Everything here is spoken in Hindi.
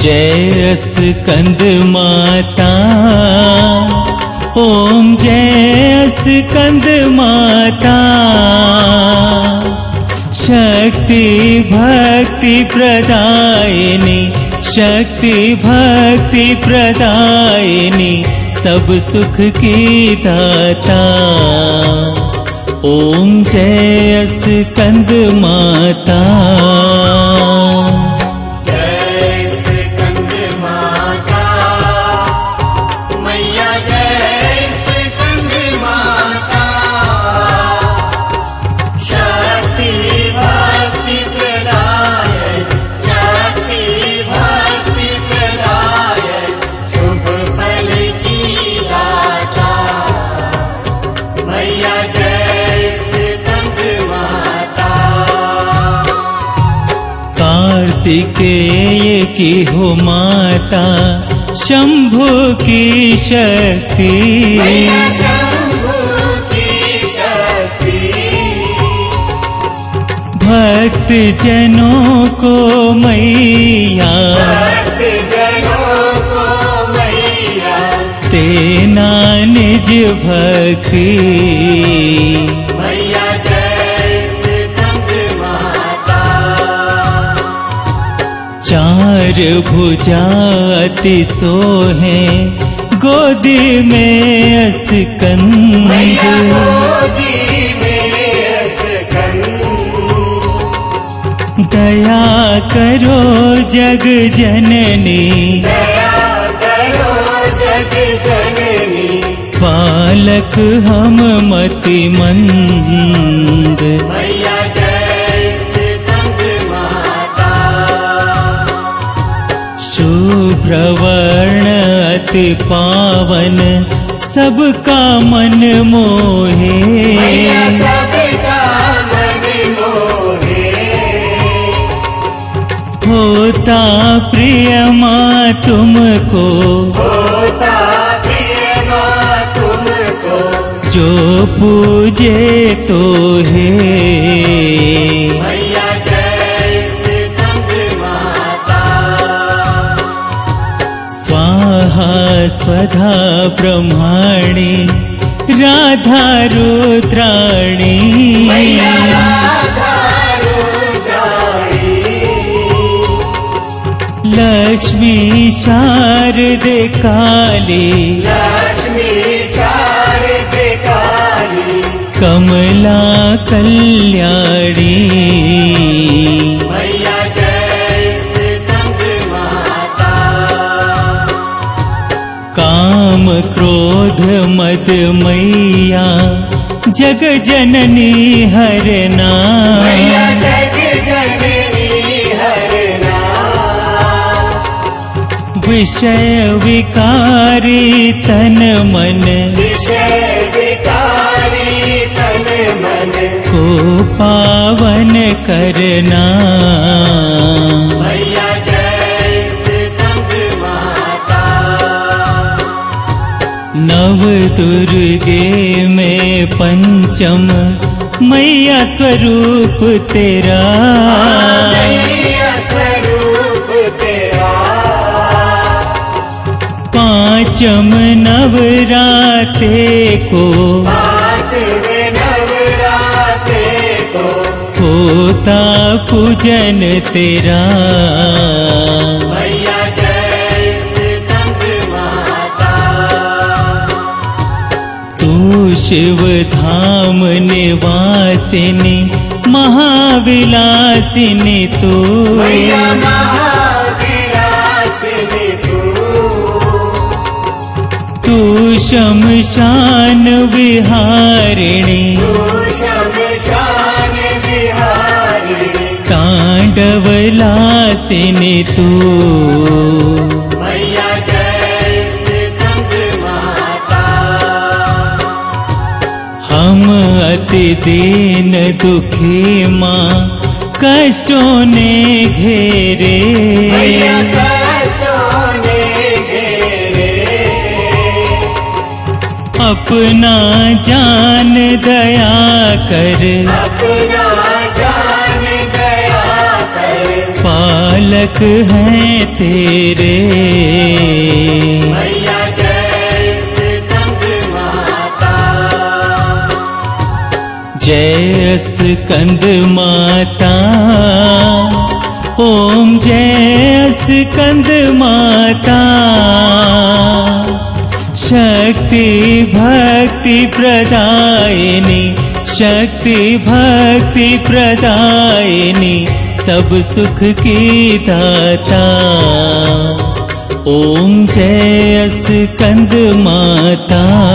जय माता। ओम जय स्कंद माता। शक्ति भक्ति प्रदायिनी शक्ति भक्ति प्रदायिनी सब सुख की दाता। ओम जय स्कंद माता कार्तिकेय की हो माता शंभु की शक्ति। की शक्ति। भक्त जनों को मैया भक्त जनों को मैया। तेना निज भक्ति। चार भुजा अति सोहे गोदी में स्कंद मैया गोदी में स्कंद दया करो जग जननी। दया करो जग जननी। बालक हम मति मंद। अति पावन सबका मन मोहे। सबका मन मोहे। होता प्रिय माँ तुमको होता प्रिय माँ तुमको। जो पूजे तो है। स्वधा ब्रह्माणि राधा रुद्राणि। लक्ष्मी शारद काली। कमला कल्याणी काम क्रोध मद मैया जग जननी हरना मैया जग जननी हरना विषय विकारी तन मन। विषय विकारी तन मन। को पावन करना। दुर्गे में पंचम मैया स्वरूप तेरा। स्वरूप तेरा पांचम नवराते को होता पूजन तेरा। शिवधाम निवासिनि महाविलासिनि तु। तु। शमशान शमशानविहारिणी ताण्डवलसिनि तो। अति दीन दुखी माँ कष्टों ने घेरे। अपना जान दया कर। अपना जान गया कर। पाल बालक हैं तेरे। माता। ओम जय स्कंद माता। शक्ति भक्ति प्रदायिनी शक्ति भक्ति प्रदायिनी सब सुख की दाता। ओम जय स्कंद माता